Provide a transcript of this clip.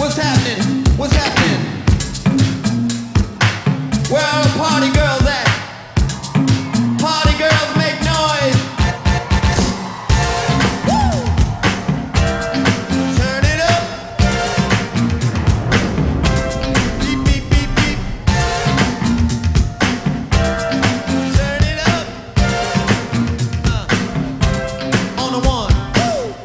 What's happening? What's happening? Where are the party girls at? Party girls make noise. Woo! Turn it up. Beep, beep, beep, beep. Turn it up. Uh. On the one.